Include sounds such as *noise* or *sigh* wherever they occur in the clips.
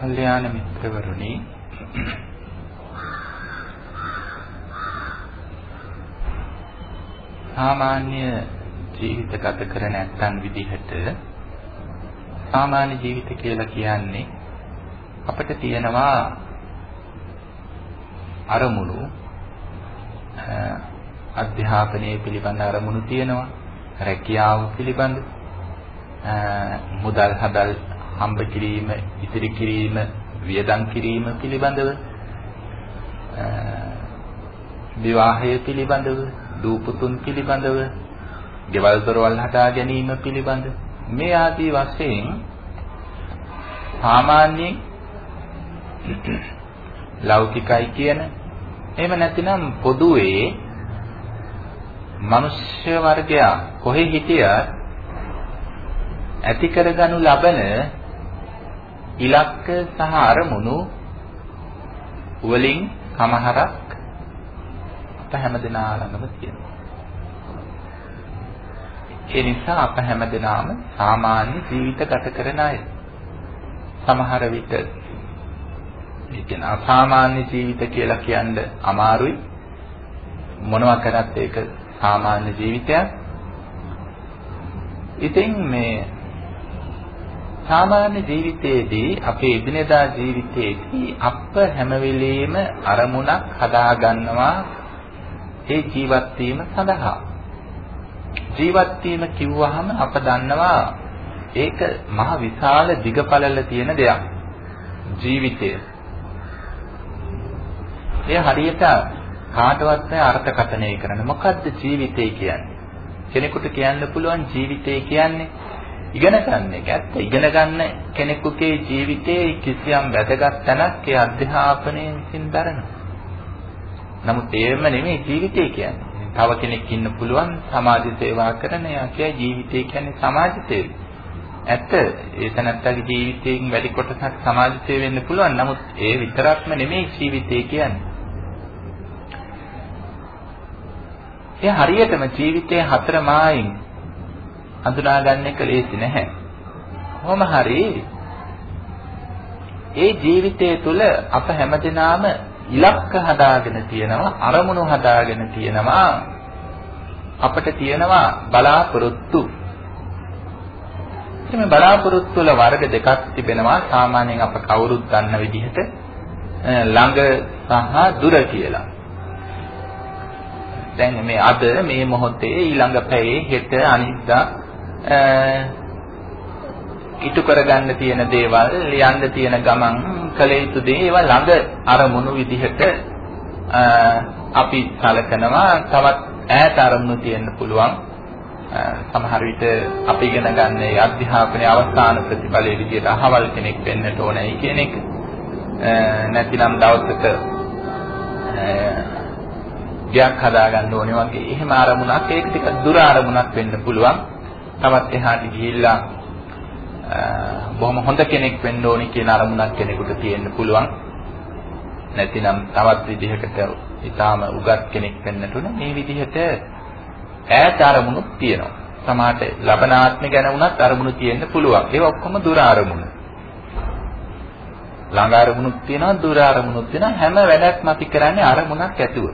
කල්යාණ මිත්‍රවරුනි සාමාන්‍ය ජීවිත ගත කර නැත්නම් විදිහට සාමාන්‍ය ජීවිත කියලා කියන්නේ අපිට තියෙනවා අරමුණු අධ්‍යාපනයේ පිළිබඳ අරමුණු තියෙනවා රැකියාව පිළිබඳ මුදල් හදල් හම්බ කිරීම ඉතිරි කිරීම වියදම් කිරීම පිළිබඳව විවාහය පිළිබඳව දූපුතුන් පිළිබඳව ගෙවල් දොරවල් හදා ගැනීම පිළිබඳ මේ ආදී වශයෙන් සාමාන්‍යයෙන් *clears throat* ලෞකිකයි කියන එහෙම නැතිනම් පොදුවේ මනුෂ්‍ය වර්ගයා කොහේ හිටියත් ඇති කරගනු ලබන ඉලක්ක සහ අරමුණු වලින් කමහරක් අප හැමදෙනා ළඟම තියෙනවා. ඒ නිසා අප හැමදෙනාම සාමාන්‍ය ජීවිත ගත කරන අය. සමහර විට ඒ කියන අසාමාන්‍ය ජීවිත කියලා කියන්න අමාරුයි. මොනවා කරත් ඒක සාමාන්‍ය ජීවිතයක්. ඉතින් මේ සාමාන්‍ය ජීවිතයේදී අපේ එදිනෙදා ජීවිතයේදී අප හැම වෙලෙම අරමුණක් හදා ගන්නවා ඒ ජීවත් වීම සඳහා. ජීවත් වීම කිව්වහම අප දන්නවා ඒක මහ විශාල දිගපළල තියෙන දෙයක්. ජීවිතය. එය හරියට කාටවත් නැහැ අර්ථකථනය කරන්න. මොකද්ද ජීවිතය කියන්නේ? කෙනෙකුට කියන්න පුළුවන් ජීවිතය කියන්නේ ඉගෙන ගන්න එක. ඇත්ත ඉගෙන ගන්න කෙනෙකුගේ ජීවිතයේ කිසියම් වැදගත් තැනක් ඒ අධ්‍යාපනයෙන් විසින් දරනවා. නමුත් ඒවම නෙමෙයි ජීවිතය කියන්නේ. තව කෙනෙක් ඉන්න පුළුවන් සමාජ සේවා කරන යා කිය ජීවිතය කියන්නේ සමාජ සේවය. ඇත්ත ඒ තැනත්තගේ ජීවිතයෙන් වැඩි කොටසක් සමාජ සේවය වෙන්න පුළුවන්. නමුත් ඒ විතරක්ම නෙමෙයි ජීවිතය කියන්නේ. ඒ හරියටම ජීවිතයේ හතර මායින් හඳුනා ගන්න එක ලේසි නැහැ. කොහොම හරි ඒ ජීවිතය තුළ අප හැමදෙනාම ඉලක්ක හදාගෙන තියෙනවා අරමුණු හදාගෙන තියෙනවා. අපිට තියෙනවා බලාපොරොත්තු. මේ බලාපොරොත්තු වල වර්ග දෙකක් තිබෙනවා. සාමාන්‍යයෙන් අප කවුරුත් දන්න විදිහට ළඟ සහ දුර කියලා. දැන් මේ අද මේ මොහොතේ ඊළඟ පැයේ හෙට අනිද්දා ඉටු කරගන්න තියෙන දේවල් ලියන්න තියෙන ගමන් කළ යුතු දේ ඒවා ළඟ අරමුණු විදිහට අපි සැලකනවා. තවත් ඈත අරමුණු තියෙන්න පුළුවන්. සමහර විට අපි ඉගෙන ගන්න ඒ අධ්‍යාපනයේ අවසාන ප්‍රතිඵලයේ විදිහට අහවල් කෙනෙක් වෙන්නට ඕනයි කියන එක. නැතිනම් දවසක ගයක් හදාගන්න ඕනේ වගේ. එහෙම අරමුණක් ඒක ටික දුර අරමුණක් වෙන්න පුළුවන්. තවත් එහාට ගිහිල්ලා බොහොම හොඳ කෙනෙක් වෙන්න ඕනි කියන අරමුණක් කෙනෙකුට තියෙන්න පුළුවන්. නැතිනම් තවත් විදිහකට ඊටාම උගත් කෙනෙක් වෙන්නට උන මේ විදිහට ඈත අරමුණුත් තියෙනවා. සමහරට ලබනාත්ම ගැන වුණත් අරමුණු තියෙන්න පුළුවන්. ඒක ඔක්කොම දුර අරමුණු. ළඟ අරමුණුත් තියෙනවා දුර අරමුණුත් තියෙනවා හැම වැඩක්ම අපි කරන්නේ අරමුණක් ඇතුව.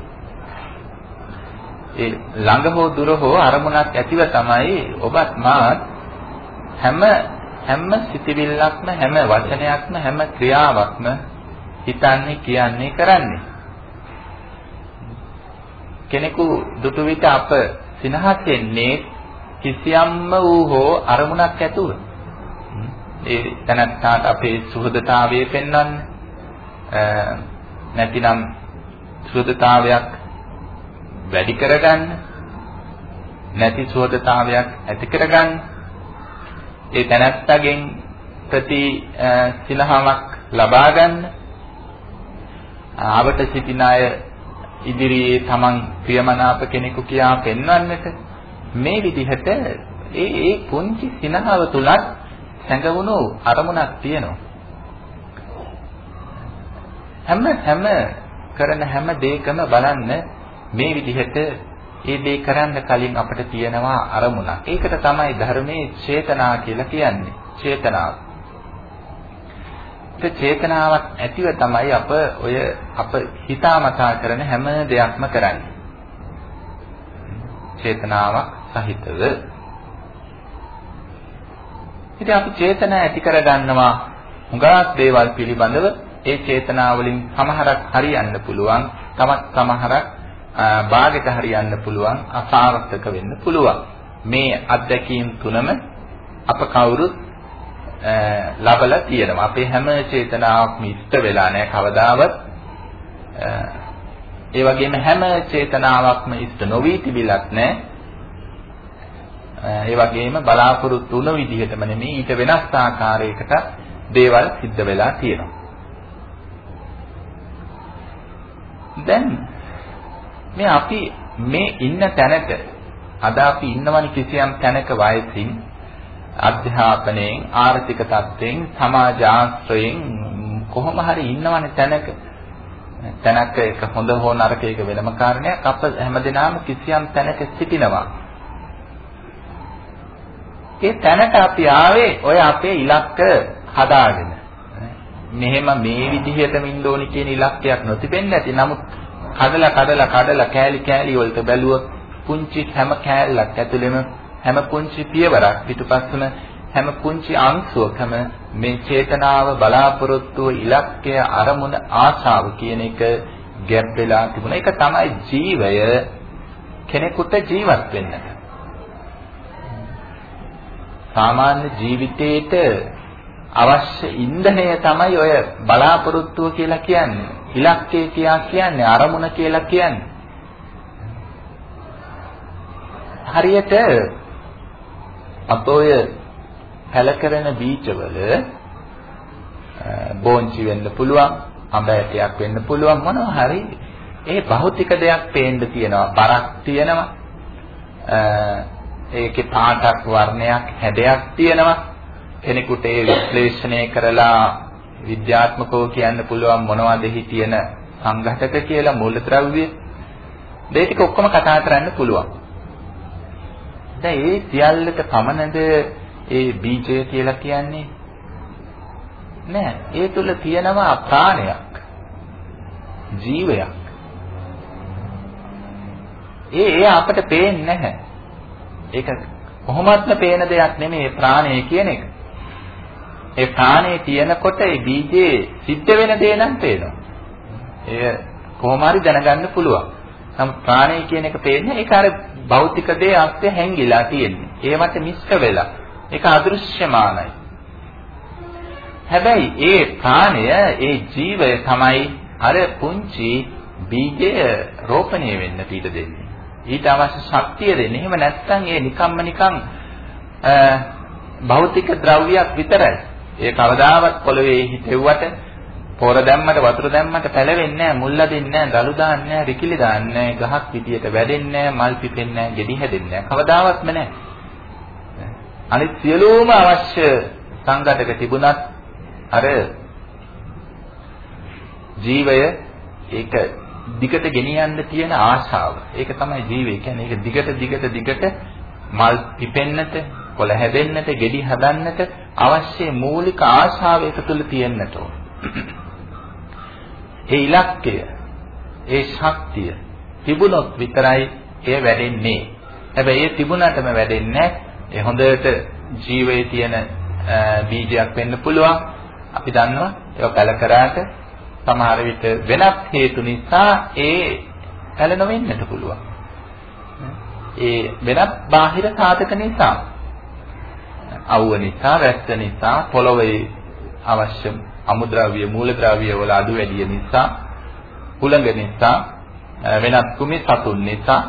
ඒ ළඟ හෝ දුර හෝ අරමුණක් ඇතිව තමයි ඔබත් මාත් හැම හැම සිතිවිල්ලක්ම හැම වචනයක්ම හැම ක්‍රියාවක්ම හිතන්නේ කියන්නේ කරන්නේ. කෙනෙකු දුටු විට අප සිනහසෙන්නේ කිසියම්ම වූ හෝ අරමුණක් ඇතුව. ඒ තනත්තාට අපේ සුහදතාවය පෙන්වන්න. නැතිනම් සුහදතාවයක් වැඩි කරගන්න නැති සුහදතාවයක් ඇති කරගන්න. ඒ තැනැත්තගෙන් ප්‍රති සිනහාවක් ලබා ගන්න. ආවට සිටින අය ඉදිරියේ තමන් ප්‍රියමනාප කෙනෙකු කියා පෙන්වන්නට මේ විදිහට ඒ ඒ පුංචි සිනහව තුලත් සැඟවුණු අරමුණක් තියෙනවා. හැම හැම කරන හැම දෙයකම බලන්න මේ විදිහට ඒ දේ කරන්න කලින් අපිට තියෙනවා අරමුණක්. ඒකට තමයි ධර්මයේ චේතනා කියලා කියන්නේ. චේතනාව. චේතනාවක් ඇතිව තමයි අප ඔය අප හිතාමතා කරන හැම දෙයක්ම කරන්නේ. චේතනාවක් සහිතව. ඉතින් අපි චේතනා ඇති කරගන්නවා හුඟක් දේවල් පිළිබඳව ඒ චේතනා වලින් සමහරක් හරියන්න පුළුවන්, තවත් සමහරක් භාගයට හරියන්න පුළුවන්, අසාර්ථක වෙන්න පුළුවන්. මේ අත්දැකීම් තුනම අප කවුරුත් ලබලා තියෙනවා. අපේ හැම චේතනාවක්ම ඉෂ්ට වෙලා නැහැ කවදාවත්. ඒ වගේම හැම චේතනාවක්ම ඉෂ්ට නොවි තිබිලත් නැහැ. ඒ වගේම බලාපොරොත්තු වුණ විදිහටම නෙමෙයි ඊට වෙනස් ආකාරයකට දේවල් සිද්ධ වෙලා තියෙනවා. දැන් මේ අපි මේ ඉන්න තැනට අද අපි ඉන්නවනේ කිසියම් තැනක වයසින් අධ්‍යාපනයෙන් ආර්ථික තත්ත්වයෙන් සමාජ ආශ්‍රයෙන් කොහොම හරි ඉන්නවනේ තැනක. තැනක එක හොඳ හෝ නරක එක වෙනම කාරණයක් අප හැමදෙනාම කිසියම් තැනක සිටිනවා. ඒ තැනට අපි ආවේ ඔය අපේ ඉලක්ක හදාගෙන. මෙහෙම මේ විදිහටම ඉන්න ඕනි කියන ඉලක්කයක් නොතිබෙන්නේ නැති. නමුත් කඩලා කඩලා කඩලා කෑලි කෑලි වලට බැලුවොත් පුංචි හැම කෑල්ලක් ඇතුළෙම හැම පුංචි පියවරක් පිටුපස්සම හැම පුංචි අංශුවකම මේ චේතනාව බලාපොරොත්තුව ඉලක්කය අරමුණ ආශාව කියන එක ගැබ් වෙලා තිබුණා. ඒක තමයි ජීවය කෙනෙකුට ජීවත් වෙන්නට. සාමාන්‍ය ජීවිතේට අවශ්‍ය ඉන්ධනය තමයි ඔය බලාපොරොත්තුව කියලා කියන්නේ. ඉලක්කය කියලා කියන්නේ අරමුණ කියලා කියන්නේ. හරියට අප ඔය පැල කරන බීජවල බෝංචි වෙන්න පුළුවන්, අඹ ඇටයක් වෙන්න පුළුවන් මොනවා හරි ඒ භෞතික දෙයක් පේන්න තියෙනවා. බරක් තියෙනවා. ඒකේ පාටක් වර්ණයක් හැඩයක් තියෙනවා. කෙනෙකුට ඒ විශ්ලේෂණය කරලා විද්‍යාත්මකව කියන්න පුළුවන් මොනවද එහි තියෙන සංඝටක කියලා මූලද්‍රව්‍ය. මේ ටික ඔක්කොම කතා කරන්න පුළුවන්. දැන් ඒ සියල්ලට පමණද ඒ බීජය කියලා කියන්නේ? නෑ. ඒ තුල තියෙනවා ප්‍රාණයක් ජීවයක්. ඒ ඒ අපට පේන්නේ නැහැ. ඒක කොහොමත්ම පේන දෙයක් නෙමෙයි ප්‍රාණය කියන එක. ඒ ප්‍රාණය තියෙනකොට ඒ බීජේ සිද්ධ වෙන දේ නම් පේනවා ඒ කොහොම හරි දැනගන්න පුළුවන් නමුත් ප්‍රාණය කියන එක පේන්නේ ඒක අර භෞතික දේ අස්සේ හැංගිලා තියෙන්නේ. ඒවට මිශ්‍ර වෙලා. ඒක අදෘශ්‍යමානයි. හැබැයි ඒ ප්‍රාණය, ඒ ජීවය තමයි අර පුංචි බීජය රෝපණය වෙන්න ඊට දෙන්නේ. ඊට අවශ්‍ය ශක්තිය දෙන්නේ. එහෙම නැත්නම් ඒ නිකම්ම නිකං භෞතික ද්‍රව්‍යයක් විතරයි. ඒ කවදාවත් පොළවේ හිටෙව්වට පොර දැම්මට වතුර දැම්මට පැලවෙන්නේ නැහැ, මුල්ල දෙන්නේ නැහැ, දලු දාන්නේ නැහැ, රිකිලි දාන්නේ නැහැ, ගහක් පිටියට වැදෙන්නේ නැහැ, මල් පිපෙන්නේ නැහැ, ගෙඩි හැදෙන්නේ නැහැ. කවදාවත්ම නැහැ. අනිත් සියලුම අවශ්‍ය සංගතක තිබුණත් අර ජීවය ඒක දිගට ගෙනියන්න තියෙන ආශාව. ඒක තමයි ජීවය කියන්නේ. ඒක දිගට දිගට දිගට මල් පිපෙන්නට, කොළ හැදෙන්නට, ගෙඩි හදන්නට අවශ්‍ය මූලික ආශාව ඒක තුළ තියෙන්නට ඕන. ඒ ඉලක්කය, ඒ ශක්තිය තිබුණොත් විතරයි එය වැඩෙන්නේ. හැබැයි ඒ තිබුණාටම වැඩෙන්නේ ඒ හොඳට ජීවයේ තියෙන බීජයක් වෙන්න පුළුවන්. අපි දන්නවා ඒක පැල කරාට සමහර විට වෙනත් හේතු නිසා ඒ පැල නොවෙන්නට පුළුවන්. ඒ වෙනත් බාහිර සාධක නිසා අවුව නිසා, වැස්ස නිසා, පොළොවේ අවශ්‍ය අමුද්‍රව්‍ය මූලද්‍රව්‍ය වල අඩු වැඩි නිසා හුළඟ නිසා වෙනත් කුමි සතුන් නිසා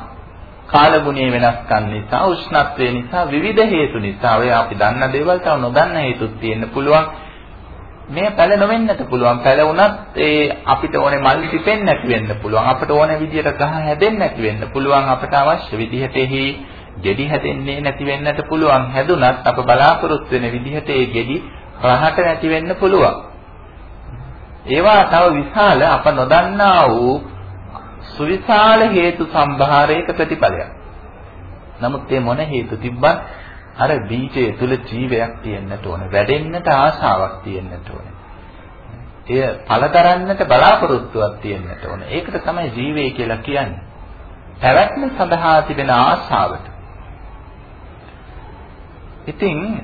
කාලගුණයේ වෙනස්කම් නිසා උෂ්ණත්වය නිසා විවිධ හේතු නිසා ඔය අපි දන්න දේවල් තව නොදන්න හේතුත් තියෙන්න පුළුවන්. මේ පැල නොවෙන්නත් පුළුවන්. පැල වුණත් ඒ අපිට ඕනේ මල් පිපෙන්නේ නැති වෙන්න පුළුවන්. අපිට ඕනේ විදියට ගහ හැදෙන්නේ නැති වෙන්න පුළුවන්. අපට අවශ්‍ය විදිහට එහි ගෙඩි හැදෙන්නේ නැති වෙන්නට පුළුවන් හැදුනත් අප බලාපොරොත්තු වෙන විදිහට ඒ ගෙඩි රහට නැති වෙන්න පුළුවන් ඒවා තව විශාල අප නොදන්නා වූ සුවිශාල හේතු සම්භාරයක ප්‍රතිඵලයක්. නමුත් මේ මොන හේතු තිබ්බත් අර බීජය තුල ජීවයක් තියෙන්නට ඕන. වැඩෙන්නට ආශාවක් තියෙන්නට ඕන. එය පළදරන්නට බලාපොරොත්තුවක් තියෙන්නට ඕන. ඒකට තමයි ජීවය කියලා කියන්නේ. පැවැත්ම සඳහා තිබෙන ආශාවට. ඉතින්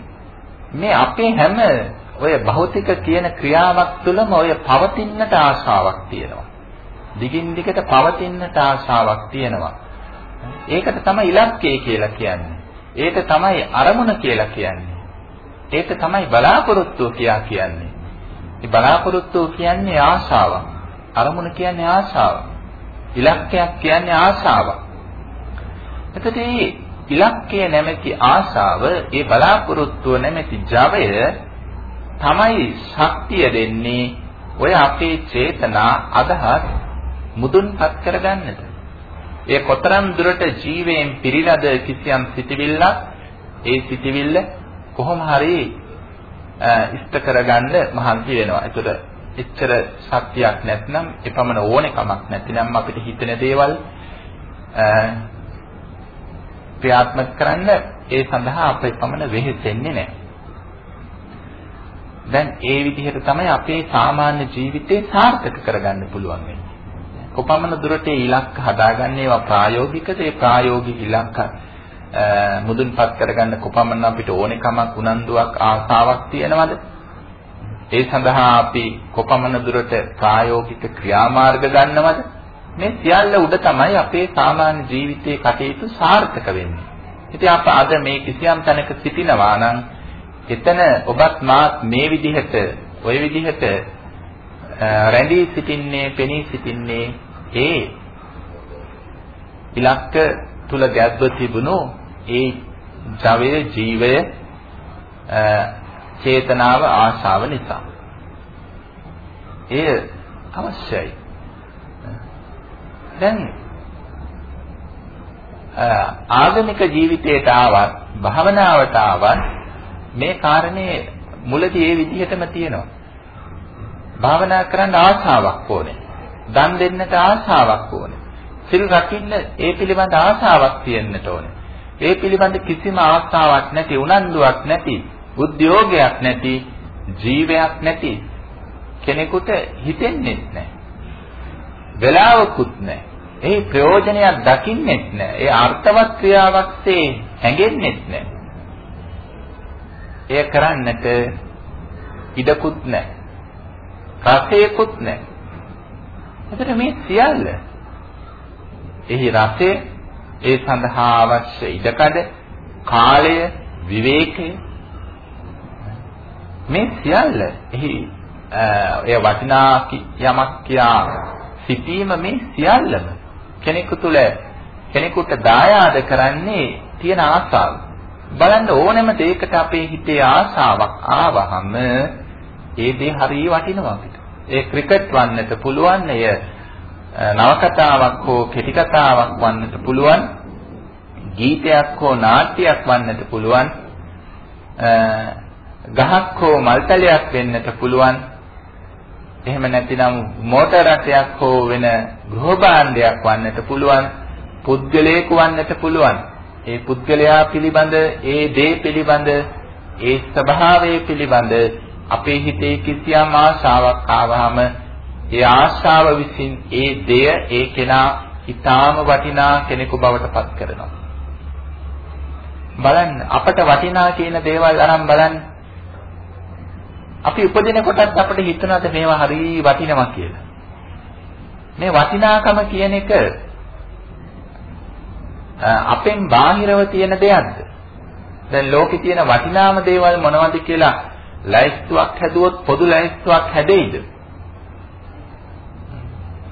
මේ අපේ හැම ඔය භෞතික කියන ක්‍රියාවක් තුළම ඔය පවතින්නට ආශාවක් තියෙනවා. දිගින් දිගට පවතින්නට ආශාවක් තියෙනවා. ඒකට තමයි ඉලක්කය කියලා කියන්නේ. ඒක තමයි අරමුණ කියලා කියන්නේ. ඒක තමයි බලාපොරොත්තුව කියා කියන්නේ. මේ බලාපොරොත්තුව කියන්නේ ආශාවක්. අරමුණ කියන්නේ ආශාවක්. ඉලක්කයක් කියන්නේ ආශාවක්. එතකොට මේ ඉලක්කය නැමැති ආශාව, ඒ බලාපොරොත්තුව නැමැති ජවය තමයි ශක්තිය දෙන්නේ ඔය අපේ චේතනා අදහස් මුදුන්පත් කරගන්නට. ඒ කොතරම් දුරට ජීවයෙන් පිරීලාද කිසියම් සිටිවිල්ලක් ඒ සිටිවිල්ල කොහොම හරි ඉෂ්ට කරගන්න මහන්සි වෙනවා. ඒතර එච්චර සත්‍යයක් නැත්නම් එපමණ ඕනේ කමක් නැතිනම් අපිට හිතෙන දේවල් ක්‍රියාත්මක කරන්න ඒ සඳහා අප එපමණ වෙහෙසෙන්නේ නැහැ. දැන් ඒ විදිහට තමයි අපේ සාමාන්‍ය ජීවිතේ සාර්ථක කරගන්න පුළුවන් වෙන්නේ. කොපමණ දුරට ඒ ඉලක්ක හදාගන්නේ ඒවා ප්‍රායෝගිකද ඒ ප්‍රායෝගික ඉලක්ක මුදුන්පත් කරගන්න කොපමණ අපිට ඕනෙකමක් උනන්දුවක් ආසාවක් තියෙනවද ඒ සඳහා අපි කොපමණ දුරට ප්‍රායෝගික ක්‍රියාමාර්ග ගන්නවද මේ සියල්ල උඩ තමයි අපේ සාමාන්‍ය ජීවිතයේ කටයුතු සාර්ථක වෙන්නේ. ඉතින් අප අද මේ කිසියම් තැනක සිටිනවා නම් එතන ඔබත් මාත් මේ විදිහට ওই විදිහට රැඳී සිටින්නේ පෙනී සිටින්නේ ඒ ඉලක්ක තුල ගැබ්ව තිබුණු ඒ ජවය ජීවය චේතනාව ආශාව නිසා. එය අවශ්‍යයි. දැන් ආගමික ජීවිතයට ආවත් භාවනාවට ආවත් මේ කාරණේ මුලදී ඒ විදිහටම තියෙනවා භාවනා කරන්න ආශාවක් ඕනේ. දන් දෙන්නට ආශාවක් ඕනේ. සිල් රකින්න ඒ පිළිබඳ ආශාවක් තියෙන්නට ඕනේ. ඒ පිළිබඳ කිසිම ආශාවක් නැති උනන්දුවක් නැති උද්‍යෝගයක් නැති ජීවයක් නැති කෙනෙකුට හිතෙන්නේ නැහැ. වෙලාවකුත් නැහැ. ඒ ප්‍රයෝජනයක් දකින්නෙත් නැහැ. ඒ අර්ථවත් ක්‍රියාවක්සේ හැඟෙන්නෙත් නැහැ. එය කරන්නට ඉඩකුත් නැහැ. රසයකුත් නැහැ. එතකොට මේ සියල්ල එහි රසය ඒ සඳහා අවශ්‍ය ඉඩකඩ කාලය විවේකය මේ සියල්ල එහි එය වටිනා යමක් කියා සිටීම මේ සියල්ලම කෙනෙකු තුළ කෙනෙකුට දායාද කරන්නේ තියෙන ආසාව. බලන්න ඕනෑම දෙයකට අපේ හිතේ ආසාවක් ආවහම ඒ දේ හරිය වටිනවා අපිට. ඒ ක්‍රිකට් වන්නට පුළුවන්, එය නවකතාවක් හෝ කෙටි කතාවක් වන්නට පුළුවන්, ගීතයක් හෝ නාට්‍යයක් වන්නට පුළුවන්, ගහක් හෝ මල්තලයක් වෙන්නට පුළුවන්. එහෙම නැතිනම් මෝටර රථයක් හෝ වෙන ගෘහ භාණ්ඩයක් වන්නට පුළුවන්, පුද්ගලයෙකු වන්නට පුළුවන්. ඒ පුද්ගලයා පිළිබඳ, ඒ දේ පිළිබඳ, ඒ ස්වභාවය පිළිබඳ අපේ හිතේ කිසියම් ආශාවක් ආවහම ඒ ආශාව විසින් ඒ දෙය ඒ කෙනා ඊටාම වටිනා කෙනෙකු බවට පත් කරනවා. බලන්න අපට වටිනා කියන දේවල් අරන් බලන්න. අපි උපදින කොටත් අපිට හිතනවාද මේවා හරි වටිනවා කියලා. මේ වටිනාකම කියන එක අපෙන් බාහිරව තියෙන දෙයක්ද? දැන් ලෝකේ තියෙන වටිනාම දේවල් මොනවද කියලා ලැයිස්තුවක් හැදුවොත් පොදු ලැයිස්තුවක් හැදෙයිද?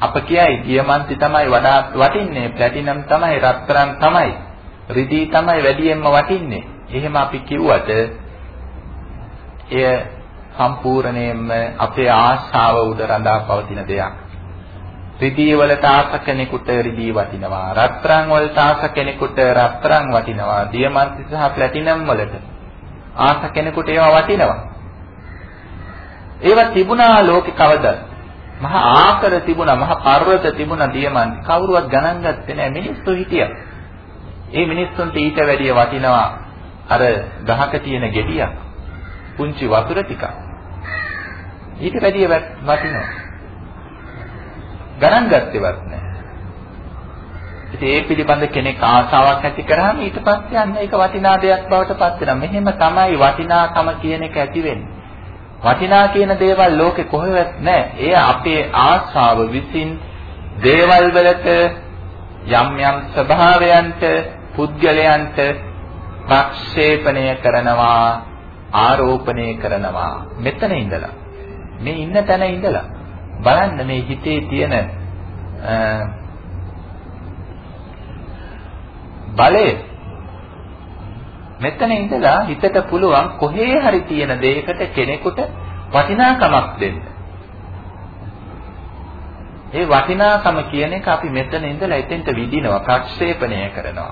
අප කියයි දියමන්ති තමයි වඩාත් වටින්නේ, ප්ලැටිනම් තමයි, රත්තරන් තමයි, රිදී තමයි වැඩියෙන්ම වටින්නේ. එහෙම අපි කිව්වට එය සම්පූර්ණයෙන්ම අපේ ආශාව උඩ රඳා පවතින දෙයක්. රිදී වලට ආස කෙනෙකුට රිදී වටිනවා. රත්තරන් වලට ආස කෙනෙකුට රත්තරන් වටිනවා. දියමන්ති සහ ප්ලැටිනම් වලට ආස කෙනෙකුට ඒවා වටිනවා. ඒවා තිබුණා ලෝකේ කවදද? මහා ආකර තිබුණා, මහා පර්වත තිබුණා දියමන්ති. කවුරුවත් ගණන් ගත්තේ නැහැ මිනිස්සු හිටියා. ඒ මිනිස්සුන්ට ඊට වැඩිය වටිනවා අර ගහක තියෙන ගෙඩියක්. පුංචි වතුර ටිකක්. ඊට වැඩිය වටිනවා. ගණන් ගත්තේවත් නැහැ. ඉතින් ඒ පිළිබඳ කෙනෙක් ආසාවක් ඇති කරාම ඊට පස්සේ අන්න ඒක වටිනා දෙයක් බවට පත් වෙනවා. මෙහෙම තමයි වටිනාකම කියන එක ඇති වෙන්නේ. වටිනා කියන දේවල් ලෝකේ කොහෙවත් නැහැ. ඒ අපේ ආශාව විසින් දේවල් වලට යම් යම් ස්වභාවයන්ට පුද්ගලයන්ට ප්‍රක්ෂේපණය කරනවා ආරෝපණය කරනවා මෙතන ඉඳලා මේ ඉන්න තැන ඉඳලා බලන්න මේ හිතේ තියෙන බලය මෙතන ඉඳලා හිතට පුළුවන් කොහේ හරි තියෙන දෙයකට කෙනෙකුට වටිනාකමක් දෙන්න. ඒ වටිනාකම කියන එක අපි මෙතන ඉඳලා එතෙන්ට විදිනවා, ප්‍රක්ෂේපණය කරනවා.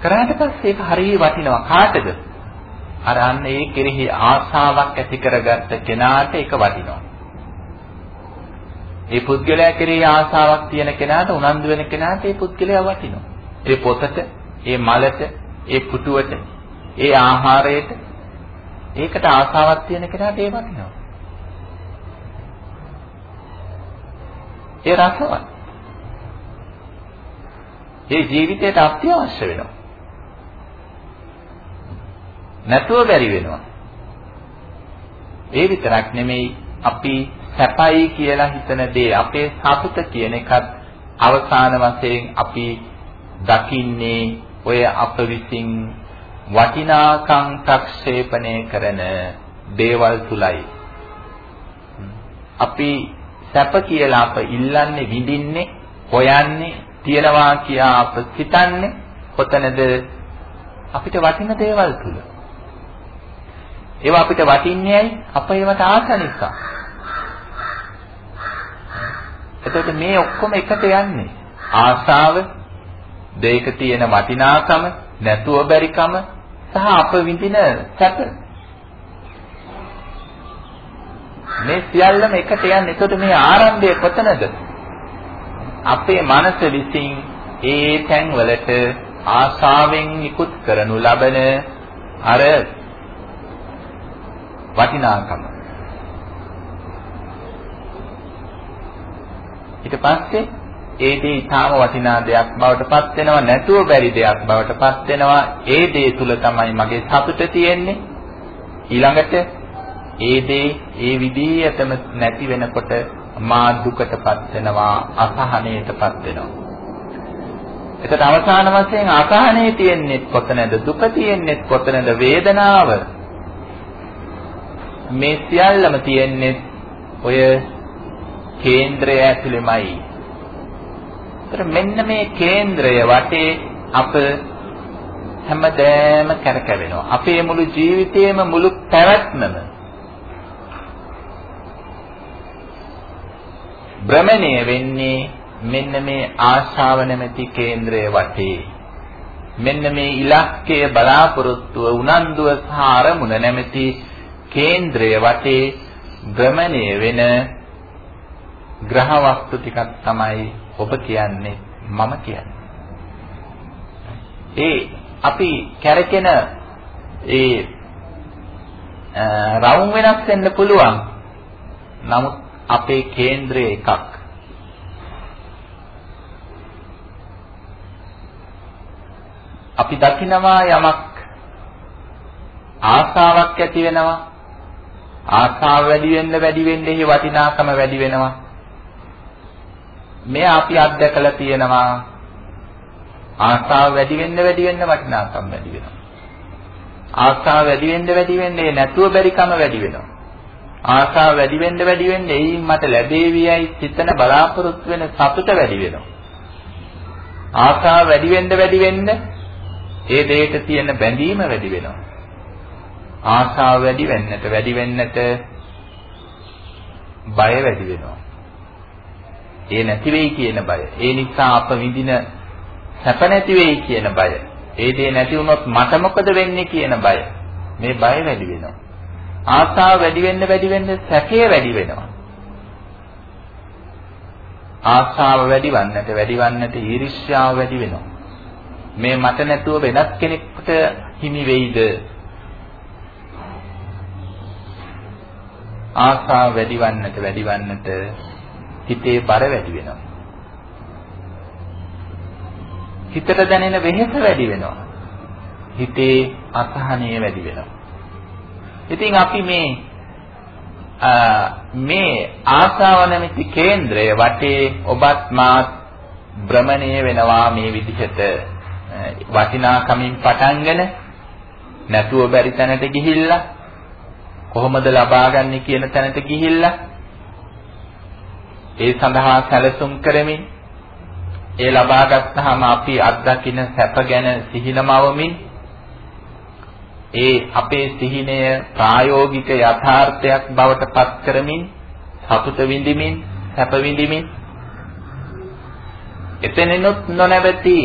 කරාට පස්සේ ඒක හරිය වටිනවා කාටද? අර අන්න ඒ කෙරෙහි ආශාවක් ඇති කරගත්ත කෙනාට ඒක වටිනවා. ඒ පුද්ගලයා කෙරෙහි ආශාවක් තියෙන කෙනාට උනන්දු වෙන කෙනාට ඒ පුද්ගලයා වටිනවා. ඒ පොතට, ඒ මලට, ඒ පුටුවට, ඒ ආහාරයට ඒකට ආශාවක් තියෙන කෙනාට ඒ වටිනවා. ඒ රසවත්. ඒ ජීවිතයට අත්‍යවශ්‍ය වෙනවා. නැතුව බැරි වෙනවා. ඒ විතරක් නෙමෙයි අපි සැපයි කියලා හිතන දේ අපේ සතුට කියන එකත් අවසාන වශයෙන් අපි දකින්නේ ඔය අප විසින් වටිනාකම් ප්‍රක්ෂේපණය කරන දේවල් තුලයි. අපි සැප කියලා අප ඉල්ලන්නේ විඳින්නේ හොයන්නේ තියනවා කියා අප හිතන්නේ කොතනද අපිට වටින දේවල් තුල. ඒවා අපිට වටින්නේ ඇයි? අප ඒවට ආස නිසා. එතකොට මේ ඔක්කොම එකට යන්නේ. ආශාව, දෙයක තියෙන වටිනාකම, නැතුව බැරිකම සහ අප විඳින සැප. මේ සියල්ලම එකට යන්නේ. එතකොට මේ ආරම්භය කොතනද? අපේ මනස විසින් ඒ තැන්වලට ආශාවෙන් නිකුත් කරනු ලබන අර වටිනාකම. ඊට පස්සේ ඒ දේ ඊටාම වටිනා දෙයක් බවට පත් වෙනවා නැතුව බැරි දෙයක් බවට පත් වෙනවා. ඒ දේ තුල තමයි මගේ සතුට තියෙන්නේ. ඊළඟට ඒ දේ ඒ විදිහටම නැති වෙනකොට මා දුකටපත් වෙනවා අසහනයටපත් වෙනවා. එතකොට අවසාන වශයෙන් අසහනේ තියෙන්නේ කොතනද? දුක තියෙන්නේ කොතනද? වේදනාව. මේ සියල්ලම තියෙන්නේ ඔය කේන්ද්‍රය ඇතුළෙමයි. ඒතර මෙන්න මේ කේන්ද්‍රය වටේ අප හැමදෑම කරකැවෙනවා. අපේ මුළු ජීවිතේම මුළු පැවැත්මම භ්‍රමණය වෙන්නේ මෙන්න මේ ආශාව නැමැති කේන්ද්‍රය වටේ. මෙන්න මේ ඉලක්කය බලාපොරොත්තුව උනන්දුව සහ අරමුණ නැමැති කේන්ද්‍රය වටේ භ්‍රමණය වෙන ග්‍රහ වස්තු ටිකක් තමයි ඔබ කියන්නේ මම කියන්නේ. ඒ අපි කැරකෙන ඒ රවුම් වෙනස් වෙන්න පුළුවන්. නමුත් අපේ කේන්ද්‍රය එකක්. අපි දකිනවා යමක් ආසාවක් ඇති වෙනවා ආශාව වැඩි වෙන්න වැඩි වෙන්න එහි වටිනාකම වැඩි වෙනවා. මේ අපි අත්දැකලා තියෙනවා. ආශාව වැඩි වෙන්න වැඩි වෙන්න වටිනාකම වැඩි වෙනවා. ආශාව වැඩි වෙන්න වැඩි වෙන්න ඒ නැතුව බැරිකම වැඩි වෙනවා. ආශාව වැඩි වෙන්න වැඩි වෙන්න එයින් මට ලැබේවියයි සිතන බලාපොරොත්තු වෙන සතුට වැඩි වෙනවා. ආශාව වැඩි වෙන්න වැඩි වෙන්න ඒ දෙයට තියෙන බැඳීම වැඩි වෙනවා. ආශාව වැඩි වෙන්නට වැඩි වෙන්නට බය වැඩි වෙනවා. ඒ නැති වෙයි කියන බය. ඒ නිසා අප විඳින සැප නැති වෙයි කියන බය. ඒ දේ නැති වුණොත් මට මොකද වෙන්නේ කියන බය. මේ බය වැඩි වෙනවා. ආශාව වැඩි වෙන්න වැඩි වෙන්න සැකය වැඩි වෙනවා. ආශාව වැඩි වන්නට වැඩි වන්නට ඊර්ෂ්‍යාව වැඩි වෙනවා. මේ මට නැතුව වෙනත් කෙනෙකුට හිමි වෙයිද ආශාව වැඩිවන්නට වැඩිවන්නට හිතේ බර වැඩි වෙනවා. හිතට දැනෙන වෙහෙස වැඩි වෙනවා. හිතේ අසහනය වැඩි වෙනවා. ඉතින් අපි මේ මේ ආශාව නැමැති කේන්ද්‍රය වටේ ඔබත් මාත් භ්‍රමණය වෙනවා මේ විදිහට වටිනාකමින් පටන්ගෙන නැතුව බැරි තැනට ගිහිල්ලා කොහොමද ලබාගන්නේ කියන තැනට ගිහිල්ලා ඒ සඳහා සැලසුම් කරමින් ඒ ලබා ගත්තාම අපි අත්දකින්න සැප ගැන සිහිනමවමින් ඒ අපේ සිහිනය ප්‍රායෝගික යථාර්ථයක් බවට පත් කරමින් සතුට විඳිමින් සැප විඳිමින් එතනිනුත් නොනැවති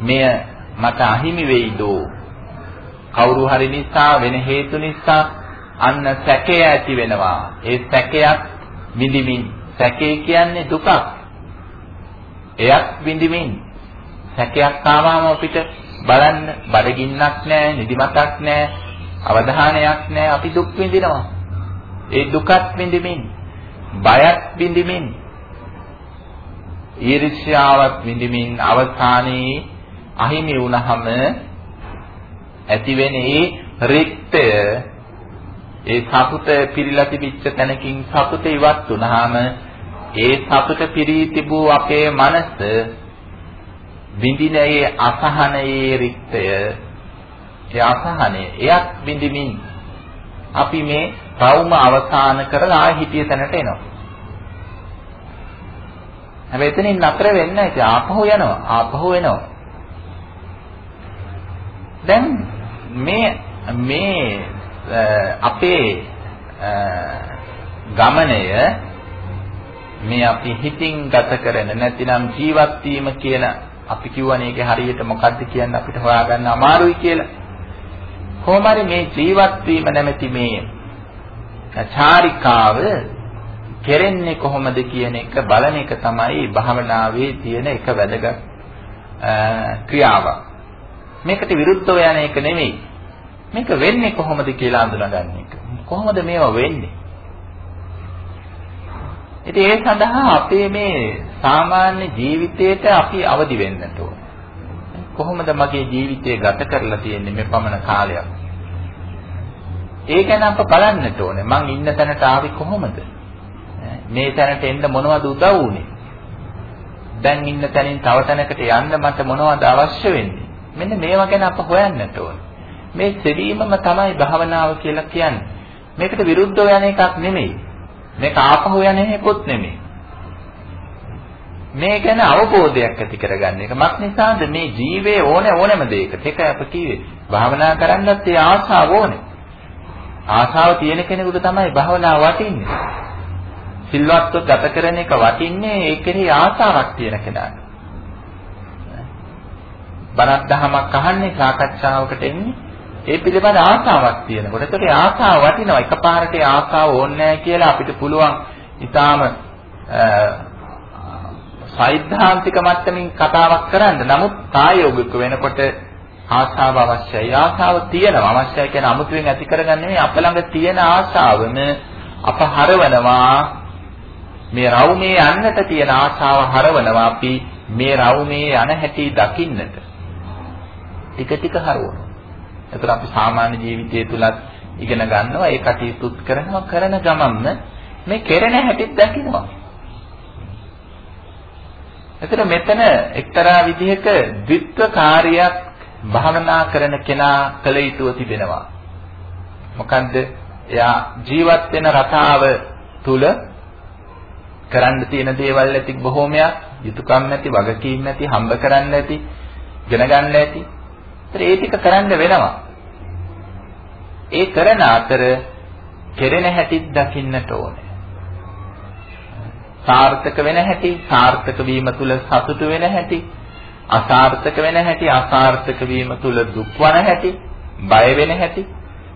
මෙය මට අහිමි වෙයිදෝ. කවුරු හරි නිසා වෙන හේතු නිසා අන්න සැකය ඇති වෙනවා. ඒ සැකයක් විඳිමින්. සැකේ කියන්නේ දුකක්. එයත් විඳිමින්. සැකයක් ආවම අපිට බලන්න බඩගින්නක් නැහැ නිදිමතක් නැහැ අවධානයක් නැහැ අපි දුක් විඳිනවා. ඒ දුකත් විඳිමින්. බයත් විඳිමින්. ඊර්ෂ්‍යාවත් විඳිමින් අවසානයේ අහිමි වුණහම ඇතිවෙන ඒ රික්තය ඒ සතුට පිරීලා තිබිච්ච තැනකින් සතුට ඉවත් වුණාම ඒ සතුට පිරී තිබූ අපේ මනස විඳිනේ අසහනයේ රික්තය ඒ අසහනය එයත් විඳිමින් අපි මේ රවුම අවසන් කරලා ආයෙ හිතිය තැනට එනවා. හැබැයි එතනින් නතර වෙන්නේ නැහැ. ආපහු යනවා. ආපහු එනවා. දැන් මේ මේ අපේ ගමනය මේ අපි හිතින් ගත කරන නැතිනම් ජීවත් වීම කියන අපි කියවනේ ඒකේ හරියට මොකද්ද කියන්න අපිට හොයාගන්න අමාරුයි කියලා. කොහොම හරි මේ ජීවත් වීම නැමැති මේ චාරිකාව කෙරෙන්නේ කොහොමද කියන එක බලන එක තමයි භාවනාවේ තියෙන එක වැදගත් ක්‍රියාවක්. මේකට විරුද්ධව යන එක නෙමෙයි. මේක වෙන්නේ කොහොමද කියලා අඳුනගන්න එක. කොහොමද මේවා වෙන්නේ? ඉතින් ඒ සඳහා අපේ මේ සාමාන්‍ය ජීවිතයට අපි අවදි වෙන්නට ඕන. කොහොමද මගේ ජීවිතය ගත කරලා තියෙන්නේ මේ පමණ කාලයක්? ඒ ගැන අප බලන්නට ඕනේ. මං ඉන්න තැනට ආවේ කොහොමද? මේ තැනට එන්න මොනවද උදව් වුනේ? දැන් ඉන්න තැනින් තව තැනකට යන්න මට මොනවද අවශ්‍ය වෙන්නේ? මෙන්න මේවා ගැන අප හොයන්නට ඕනේ. මේ සෙවීමම තමයි භාවනාව කියලා කියන්නේ. මේකට විරුද්ධව යන එකක් නෙමෙයි. මේක ආපහු යන එකකුත් නෙමෙයි. මේ ගැන අවබෝධයක් ඇති කරගන්න එක. මක් නිසාද මේ ජීවේ ඕනේ ඕනෑම දෙයකට. ඒක අප කිව්වේ. භාවනා කරන්නත් ඒ ආශාව ඕනේ. ආශාව තියෙන කෙනෙකුට තමයි භාවනාව වටින්නේ. සිල්වත්ව ගත කරන එක වටින්නේ ඒ කෙරෙහි ආශාවක් තියෙන කෙනාට. බණක් දහමක් අහන්නේ සාකච්ඡාවකට එන්නේ ඒ පිළිබඳ ආසාවක් තියෙනකොට ඒකට ආසාව වටිනවා එකපාරට ඒ ආසාව ඕනේ කියලා අපිට පුළුවන් ඊටාම සෛද්ධාන්තික මට්ටමින් කතාවක් කරන්න. නමුත් ප්‍රායෝගික වෙනකොට ආශාව අවශ්‍යයි. ආශාව තියෙනවා. අවශ්‍යයි කියන අමුතුවෙන් ඇති කරගන්නේ නෙමෙයි අප ළඟ තියෙන ආශාවම අප හරවනවා මේ රවුමේ යන්නට තියෙන ආශාව හරවනවා අපි මේ රවුමේ යන හැටි දකින්නට. ටික ටික හරවනවා. එතකොට අපි සාමාන්‍ය ජීවිතය තුලත් ඉගෙන ගන්නවා ඒ කටයුතුත් කරනවා කරන ගමන්ම මේ කෙරෙන හැටිත් දකින්නවා. එතන මෙතන එක්තරා විදිහක ද්විත්ව කාර්යයක් භාවනා කරන කෙනා කළ යුතුව තිබෙනවා. මොකන්ද? එයා ජීවත් වෙන රටාව තුල කරන්න තියෙන දේවල් ඇති බොහෝමයක් යුතුයකම් නැති වගකීම් නැති හම්බ කරන්න නැති ඉගෙන ගන්න නැති ඒතර ඒ ටික කරන්න වෙනවා. ඒ කරන අතර කෙරෙන හැටිත් දකින්නට ඕනේ. සාර්ථක වෙන හැටි, සාර්ථක වීම තුල සතුට වෙන හැටි, අසාර්ථක වෙන හැටි, අසාර්ථක වීම තුල දුක් වන හැටි, බය වෙන හැටි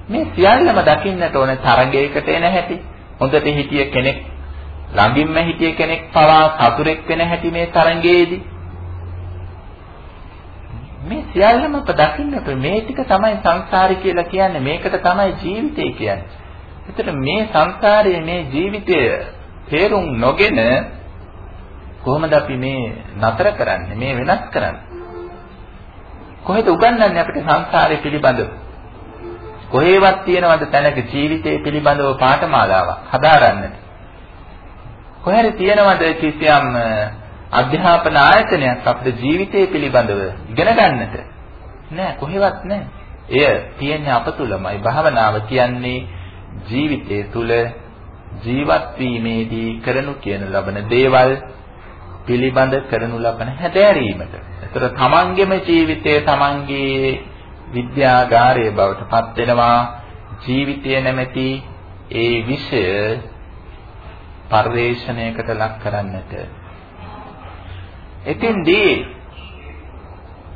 මේ සියල්ලම දකින්නට ඕනේ තරගයකට එන හැටි. හොඳට හිටිය කෙනෙක් ළඟින්ම හිටිය කෙනෙක් පවා සතුරෙක් වෙන හැටි මේ තරංගයේදී මේ සියල්ලම අප දකින්නට මේ ටික තමයි සංසාරي කියලා කියන්නේ මේකට තමයි ජීවිතය කියන්නේ. එතකොට මේ සංසාරයේ මේ ජීවිතය තේරුම් නොගෙන කොහොමද අපි මේ නතර කරන්නේ මේ වෙනස් කරන්නේ? කොහෙද උගන්වන්නේ අපිට සංසාරය පිළිබඳව? කොහේවත් තියෙනවද තැනක ජීවිතය පිළිබඳව පාඨමාලාවක් හදාරන්නට? කොහේරි තියෙනවද කිසියම් අධ්‍යාපන ආයතනයක් අපේ ජීවිතය පිළිබඳව ඉගෙන ගන්නට? නෑ කොහෙවත් නෑ. එය තියෙන්නේ අප තුලමයි. භාවනාව කියන්නේ ජීවිතය තුල ජීවත් වීමේදී කරනු කියන ලබන දේවල් පිළිබඳ කරනු ලබන හැදෑරීමට. ඒතර තමන්ගේම ජීවිතය තමන්ගේ විද්‍යාගාරයේ බවට පත් වෙනවා. ජීවිතය නැමැති ඒ විෂය පරිවේශණයකට ලක් කරන්නට. එතින්දී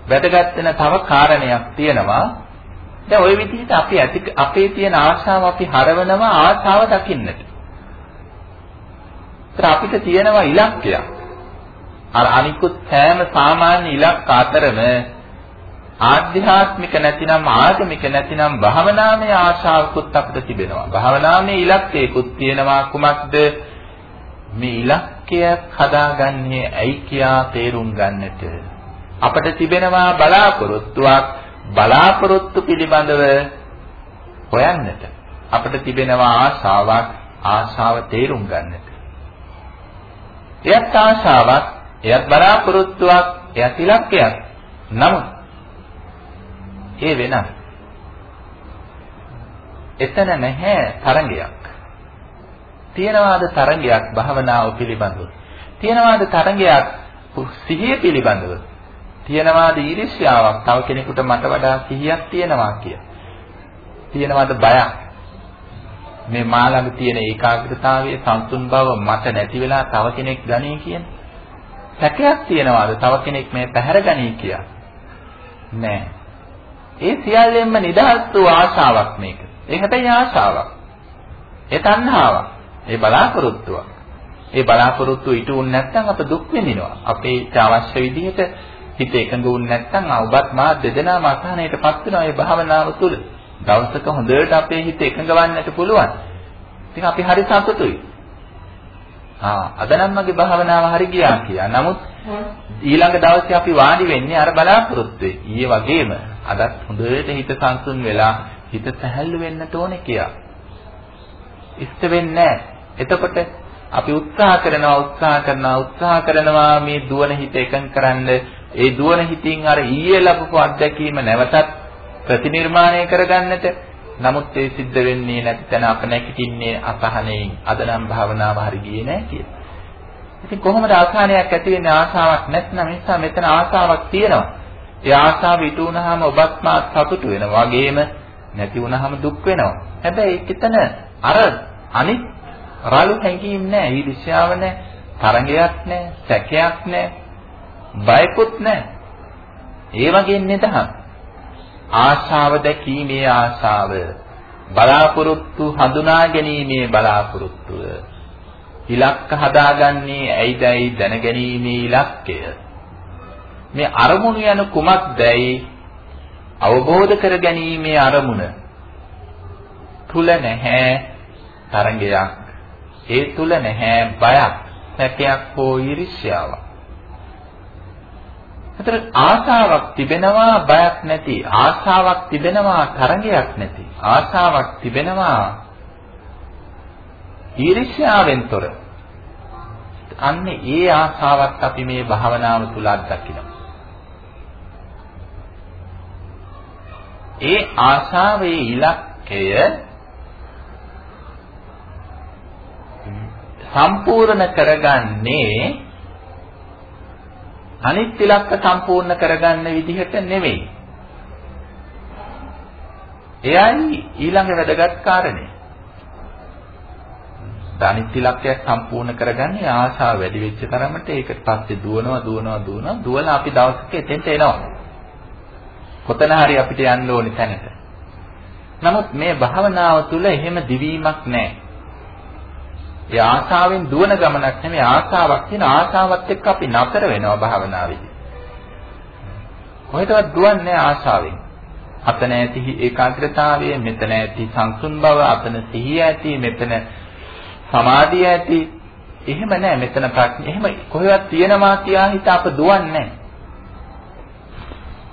වැදගත් වෙන තව කාරණයක් තියෙනවා. දැන් ওই විදිහට අපි ඇති අපේ තියෙන ආශාව අපි හරවනවා ආශාව දකින්නට. ඒත් අපිට තියෙනවා ඉලක්කයක්. අර අනිකුත් සෑම සාමාන්‍ය ඉලක්ක අතරම ආධ්‍යාත්මික නැතිනම් ආගමික නැතිනම් භාවනාමය ආශාවකුත් අපිට තිබෙනවා. භාවනාමය ඉලක්කයකුත් තියෙනවා කුමක්ද? මේ ඉලක්කය හදාගන්නේ ඇයි කියා තේරුම් ගන්නට? අපට තිබෙනවා බලාපොරොත්තුවක් බලාපොරොත්තු පිළිබඳව හොයන්නට. අපට තිබෙනවා ආශාවක් ආශාව තේරුම් ගන්නට. එයත් ආශාවක් එයත් බලාපොරොත්තුවක් එයත් ඉලක්කයක්. නමුත් ඒ වෙනස් එතන නැහැ තරංගයක් තියෙනවාද තරංගයක් භවනාව පිළිබඳව තියෙනවාද තරංගයක් සිහිය පිළිබඳව තියෙනවාද ඊර්ෂ්‍යාවක් තව කෙනෙකුට මට වඩා සිහියක් තියෙනවා කිය. තියෙනවාද බයක්? මේ මා ළඟ තියෙන ඒකාග්‍රතාවයේ සම්තුන් බව මට නැති වෙලා තව කෙනෙක් ගනී කියන. සැකයක් තියෙනවාද තව කෙනෙක් මේ පැහැර ගනී කිය. නෑ. ඒ සියල්ලෙන්ම නිදහස් වූ ආශාවක් මේක. ඒ හැබැයි ආශාවක්. ඒ තණ්හාවක්. ඒ බලාපොරොත්තුවක්. ඒ බලාපොරොත්තු ඉටු වුනේ නැත්නම් අප දුක් විඳිනවා. අපේ අවශ්‍ය විදිහට හිත එකඟ වුනේ නැත්නම් ඔබත් මා දෙදෙනාම අසහනයටපත් වෙනවා මේ භාවනාව තුළ. දවසක හොඳට අපේ හිත එකඟ වන්නට පුළුවන්. ඉතින් අපි හරි සතුටුයි. ආ අද නම් මගේ භාවනාව හරි ගියා කියලා. නමුත් ඊළඟ දවසේ අපි වාඩි වෙන්නේ අර බලාපොරොත්තුවේ. ඊයේ වගේම අදත් හොඳට හිත සංසුන් වෙලා හිත සැහැල්ලු වෙන්නට ඕනේ කියලා. ඉෂ්ට වෙන්නේ එතකොට අපි උත්සාහ කරනවා උත්සාහ කරනවා උත්සාහ කරනවා මේ දුවන හිත එකඟ කරන්න ඒ දුවන හිතින් අර ඊයේ ලැබපු අත්දැකීම නැවතත් ප්‍රතිනිර්මාණය කරගන්නට නමුත් ඒ සිද්ධ වෙන්නේ නැති තැන අප නැගිටින්නේ අසහනයෙන් අද නම් භාවනාව හරි ගියේ නැහැ කියලා. ඉතින් කොහොමද අසහනයක් ඇති වෙන්නේ ආශාවක් නැත්නම් නිසා මෙතන ආශාවක් තියෙනවා. ඒ ආශාව ඉටු වුණාම ඔබත් මාත් සතුටු වෙනවා. වගේම නැති වුණාම දුක් වෙනවා. හැබැයි එතන අර අනිත් රළු හැඟීම් නැහැ, ඊර්ෂ්‍යාව නැහැ, තරංගයක් නැහැ, සැකයක් නැහැ. බයකුත් නැහැ. ඒ වගේ නිදහස්. ආශාව දැකීමේ ආශාව බලාපොරොත්තු හඳුනා ගැනීමේ බලාපොරොත්තුව ඉලක්ක හදාගන්නේ ඇයිදයි දැනගැනීමේ ඉලක්කය මේ අරමුණු යන කුමක්දයි අවබෝධ කර ගැනීමේ අරමුණ තුල නැහැ තරංගයක් ඒ තුල නැහැ බයක් සැකයක් හෝ ඊර්ෂ්‍යාවක්. ඒතර ආසාවක් තිබෙනවා බයක් නැති ආසාවක් තිබෙනවා තරංගයක් නැති ආසාවක් තිබෙනවා ඊර්ෂ්‍යාවෙන් තොර. අන්නේ ඒ ආසාවක් අපි මේ භාවනාව තුල අත්දකිනවා ඒ ආශාවේ ඉලක්කය සම්පූර්ණ කරගන්නේ අනිත් ඉලක්ක සම්පූර්ණ කරගන්න විදිහට නෙමෙයි. එයයි ඊළඟ වැදගත් කාරණේ. අනිත් ඉලක්කයක් සම්පූර්ණ කරගන්නේ ආශාව වැඩි වෙච්ච තරමට ඒකට පස්සේ දුවනවා දුවනවා දුවනවා දුවලා අපි දවසක එතෙන්ට එනවා. කොතන හරි අපිට යන්න ඕනේ තැනට. නමුත් මේ භාවනාව තුළ එහෙම දිවීමක් නැහැ. ඒ ආශාවෙන් දුවන ගමනක් නෙමෙයි ආශාවක් තියෙන ආශාවත් එක්ක අපි නතර වෙනවා භාවනාවේදී. කොහෙටවත් දුවන්නේ ආශාවෙන්. අතන ඇති ඒකාග්‍රතාවය, මෙතන ඇති සංසුන් බව, අතන සිහිය ඇති, මෙතන සමාධිය ඇති. එහෙම නැහැ. මෙතන ප්‍රඥා. එහෙම කොහෙවත් තියෙනවා කියා හිත අප දුවන්නේ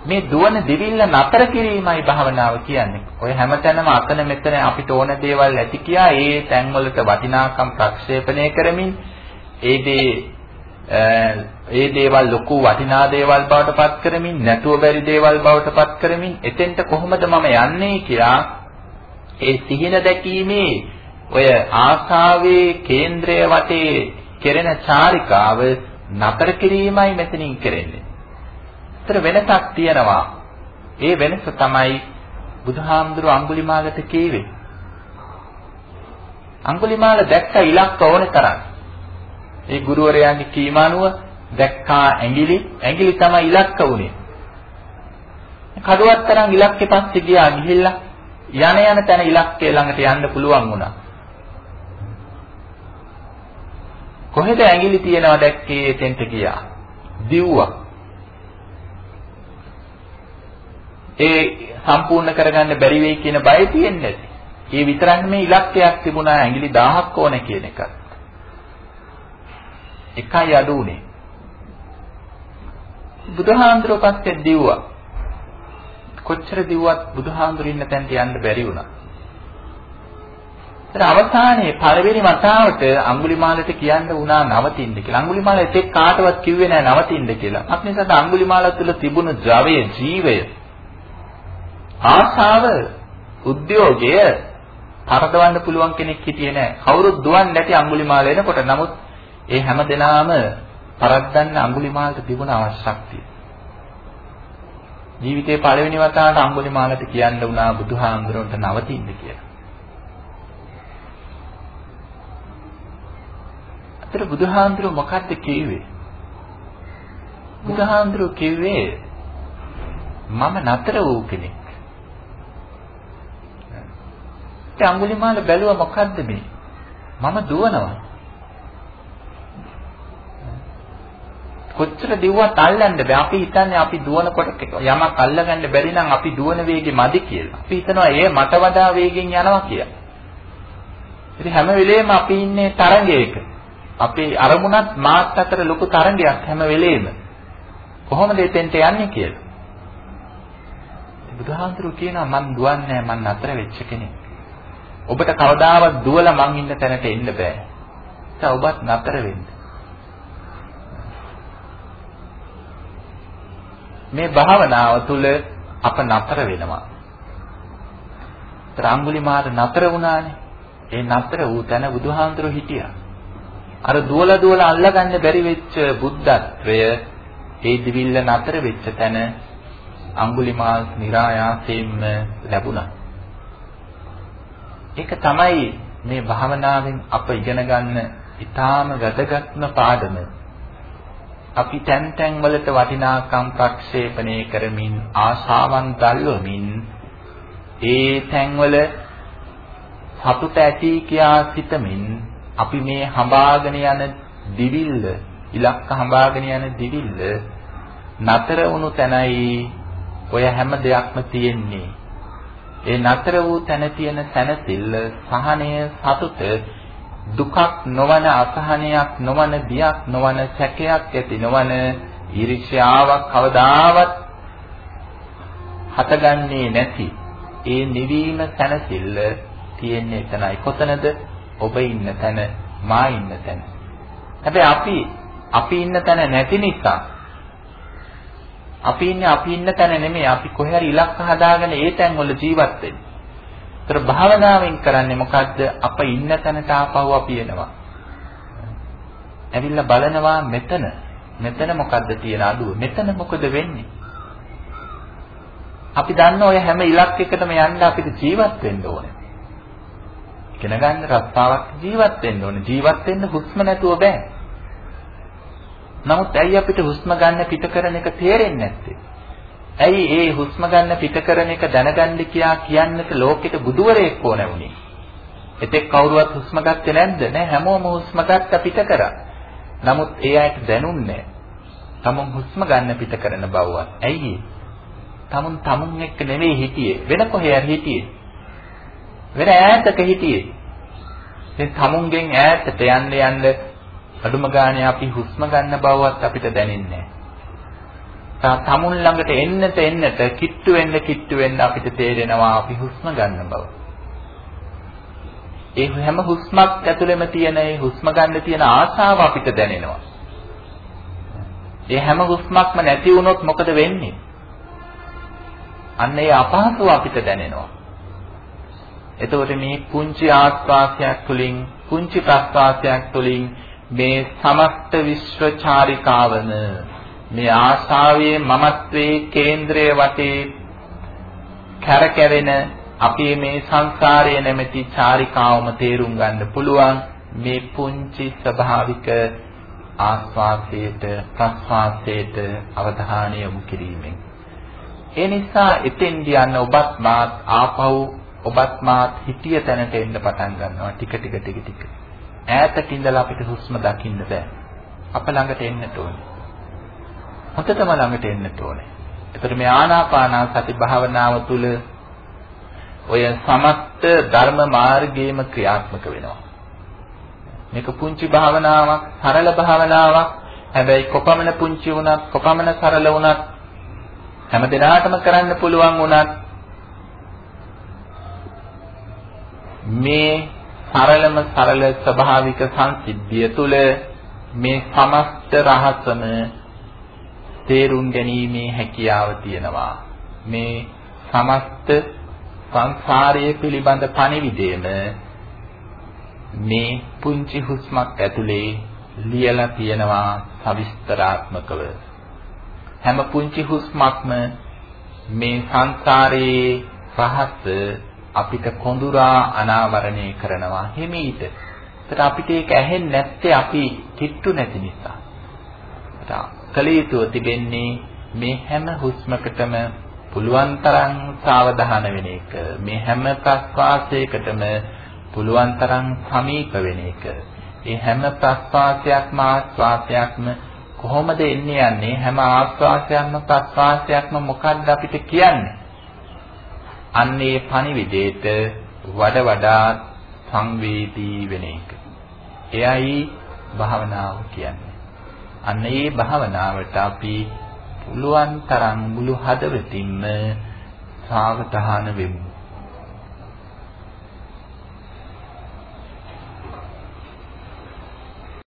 මේ දුවන දිවිල්ල නතර කිරීමයි භාවනාව කියන්නේ. ඔය හැමතැනම අතන මෙතන අපිට ඕන දේවල් ඇති කියා ඒ තැන්වලට වටිනාකම් ප්‍රක්ෂේපණය කරමින් ඒ දේ ඒ දේවල් ලොකු වටිනා දේවල් බවට පත් කරමින් නැතුව බැරි දේවල් බවට පත් කරමින් එතෙන්ට කොහොමද මම යන්නේ කියලා ඒ සිහින දැකීමේ ඔය ආශාවේ කේන්ද්‍රය වටේ කෙරෙන චාරිකාව නතර කිරීමයි මෙතනින් කරන්නේ. ඒතර වෙනසක් තියෙනවා. ඒ වෙනස තමයි බුදුහාමුදුරු අඟුලිමාලට කීවේ. අඟුලිමාල දැක්ක ඉලක්ක ඕනේ තරම්. ඒ ගුරුවරයාගේ කීම අනුව දැක්කා ඇඟිලි ඇඟිලි තමයි ඉලක්ක උනේ. කඩුවක් තරම් ඉලක්කේ පස්සේ ගියා ගිහිල්ලා යන යන තැන ඉලක්කේ ළඟට යන්න පුළුවන් වුණා. කොහෙද ඇඟිලි තියනවා දැක්කේ එතෙන්ට ගියා. දිව්වා. ඒ සම්පූර්ණ කරගන්න බැරි වෙයි කියන බය තියෙන්නේ නැති. ඒ විතරක් මේ ඉලක්කයක් තිබුණා ඇඟිලි 1000ක් ඕන කියන එකත්. එකයි අඩු උනේ. බුදුහාඳුර පස්සේ දිව්වා. කොච්චර දිව්වත් බුදුහාඳුර ඉන්න තැනට යන්න බැරි වුණා. ඒත් අවසානයේ පළවෙනි වතාවට අඟුලිමාලට කියන්න වුණා නවතින්න කියලා. අඟුලිමාල එතෙක් කාටවත් කිව්වේ නැහැ නවතින්න කියලා. අපනිසාද අඟුලිමාල තුළ තිබුණු ද්‍රවය, ජීවය, ආශාව, උද්‍යෝගය තරදවන්න පුළුවන් කෙනෙක් හිටියේ නැහැ. කවුරුත් දුවන්නේ නැති අඟුලිමාල එනකොට නමුත් ඒ හැම දිනාම පරද්දන්න අඟුලිමාලට තිබුණ අවශ්‍යක්තිය. ජීවිතේ පළවෙනි වතාවට අඟුලිමාලට කියන්න වුණා බුදුහාමුදුරන්ට නවතින්න කියලා. අතර බුදුහාමුදුරුව මොකක්ද කිව්වේ? බුදුහාමුදුරුව කිව්වේ මම නතර වූ කෙනෙක්. ඒ අඟුලිමාල බැලුවා මොකද්ද මේ? මම දුවනවා. කොච්චර දිව්වත් අල්ලන්න බෑ. අපි හිතන්නේ අපි දුවනකොට යමක් අල්ලගන්න බැරි නම් අපි දුවන වේගෙ මදි කියලා. අපි හිතනවා ඒ මට වඩා වේගෙන් යනවා කියලා. ඉතින් හැම වෙලේම අපි ඉන්නේ තරංගයක. අපේ අරමුණත් මාත් අතර ලොකු තරංගයක් හැම වෙලේම. කොහොමද එතෙන්ට යන්නේ කියලා. බුදුහාඳුරු කියනවා මං දුවන්නේ මං නතර වෙච්ච කෙනෙක්. ඔබට කවදාවත් දුවලා මං ඉන්න තැනට එන්න බෑ. ඒ ඔබත් නතර වෙන්න. මේ භාවනාව තුළ අප නතර වෙනවා. ත්‍රාංගුලිමාර නතර වුණානේ. ඒ නතර වූ තැන බුදුහාමුදුරුවෝ හිටියා. අර දුවලා දුවලා අල්ලගන්න බැරි වෙච්ච බුද්ධත්වය ඒ දිවිල්ල නතර වෙච්ච තැන අඟුලිමාල් નિરાයාසයෙන්ම ලැබුණා. ඒක තමයි මේ භාවනාවෙන් අප ඉගෙන ගන්න ඊටාම වැදගත්ම පාඩම. අපි තැන් තැන් වලට වටිනාකම් ප්‍රක්ෂේපණය කරමින් ආශාවන් දල්වමින් ඒ තැන්වල සතුට ඇති කියා සිතමින් අපි මේ හඹාගෙන යන දිවිල්ල ඉලක්ක හඹාගෙන යන දිවිල්ල නතර වුණු තැනයි ඔය හැම දෙයක්ම තියෙන්නේ ඒ නතර වූ තැන තියෙන සැනසෙල්ල සහනය සතුට දුකක් නොවන අසහනයක් නොවන බියක් නොවන සැකයක් ඇති නොවන ඊර්ෂ්‍යාවක් කවදාවත් හතගන්නේ නැති ඒ නිවීම සැනසෙල්ල තියෙන්නේ එතනයි. කොතනද? ඔබ ඉන්න තැන මා ඉන්න තැන. හැබැයි අපි අපි ඉන්න තැන නැති නිසා අපි ඉන්නේ අපි ඉන්න තැන නෙමෙයි අපි කොහේ හරි ඉලක්ක හදාගෙන ඒ තැන් වල ජීවත් වෙන්නේ ඒතර භාවනාවෙන් කරන්නේ මොකද්ද? අප ඉන්න තැනට ආපහු අපි එනවා. ඇවිල්ලා බලනවා මෙතන. මෙතන මොකද්ද තියෙන අඩුව? මෙතන මොකද වෙන්නේ? අපි දන්න ඔය හැම ඉලක්කයකටම යන්න අපිට ජීවත් වෙන්න ඕනේ. ඉගෙන ගන්න රස්තාවක් ජීවත් වෙන්න ඕනේ. ජීවත් වෙන්න හුස්ම නැතුව බෑ. නමුත් ඇයි අපිට හුස්ම ගන්න පිට කරන එක තේරෙන්නේ නැත්තේ? ඇයි ඒ හුස්ම ගන්න පිට කරන එක දැනගන්න කියා කියන්නට ලෝකෙට බුදුවරයෙක් ඕන වුණේ? එතෙක් කවුරුවත් හුස්ම ගත්තේ නැද්ද? නෑ හැමෝම හුස්ම ගත්ත පිට කරා. නමුත් ඒ අයට දැනුන්නේ තමන් හුස්ම ගන්න පිට කරන බවවත්. ඇයි tamun tamun එක්ක නෙවෙයි හිටියේ. වෙන කොහේ හරි හිටියේ. වෙන ඈතක හිටියේ. දැන් tamunගෙන් ඈතට යන්න යන්න අඩුම ගානේ අපි හුස්ම ගන්න බවවත් අපිට දැනෙන්නේ නැහැ. tamun ළඟට එන්නට එන්නට කිට්ටු වෙන්න කිට්ටු වෙන්න අපිට තේරෙනවා අපි හුස්ම ගන්න බව. ඒ හැම හුස්මක් ඇතුළෙම තියෙන ඒ හුස්ම ගන්න තියෙන ආශාව අපිට දැනෙනවා. ඒ හැම හුස්මක්ම නැති වුණොත් මොකද වෙන්නේ? අන්න ඒ අපහසුව අපිට දැනෙනවා. එතකොට මේ පුංචි ආස්වාසයක් තුළින් පුංචි ප්‍රස්වාසයක් තුළින් මේ සමස්ත විශ්වචාරිකාවන මේ ආශාවේ මමත්වයේ කේන්ද්‍රයේ වටේ කැරකෙවෙන අපේ මේ සංසාරයේ නැමැති චාරිකාවම තේරුම් ගන්න පුළුවන් මේ පුංචි ස්වභාවික ආස්වාසයට ප්‍රස්වාසයට අවධානය යොමු කිරීමෙන්. ඒ නිසා එතෙන් යන ඔබත් මාත් ආපහු ඔබත් මාත් හිටිය තැනට එන්න පටන් ගන්නවා. ටික ටික ටික ටික. ඈතට ඉඳලා අපිට හුස්ම දකින්න බෑ අප ළඟට එන්නට ඕනේ හොඳටම ළඟට එන්නට ඕනේ එතකොට මේ ආනාපාන සති භාවනාව තුළ ඔය සමස්ත ධර්ම මාර්ගයේම ක්‍රියාත්මක වෙනවා. මේක පුංචි භාවනාවක්, සරල භාවනාවක්. හැබැයි කොපමණ පුංචි වුණත්, කොපමණ සරල වුණත් හැම දිනාටම කරන්න පුළුවන් වුණත් මේ සරලම සරල ස්වභාවික සංසිද්ධිය තුළ මේ සමස්ත රහසම තේරුම් ගැනීමේ හැකියාව තියෙනවා. මේ සමස්ත සංසාරයේ පිළිබඳ පණිවිඩයම මේ පුංචි හුස්මක් ඇතුලේ ලියලා තියෙනවා සවිස්තරාත්මකව හැම පුංචි හුස්මක්ම මේ සංසාරයේ රහස අපිට කොඳුරා අනාවරණය කරනවා හිමීට. ඒත් අපිට ඒක ඇහෙන්නේ නැත්තේ අපි කිට්ටු නැති නිසා. කලීතුව තිබෙන්නේ මේ හැම හුස්මකටම පුළුවන් තරම් සාවධාන වෙන එක මේ හැම ප්‍රස්වාසයකටම පුළුවන් තරම් සමීප වෙන එක ඒ හැම ප්‍රස්වාසයක්ම ආස්වාසයක්ම කොහොමද එන්නේ යන්නේ හැම ආස්වාසයක්ම ප්‍රස්වාසයක්ම මොකක්ද අපිට කියන්නේ අන්නේ පණිවිඩේට වඩ වඩා සංවේදී වෙන එක එයයි භාවනාව කියන්නේ අන්න ඒ භාවනාවට අපි පුළුවන් තරම් මුළු හදවතින්ම සාවධාන වෙමු.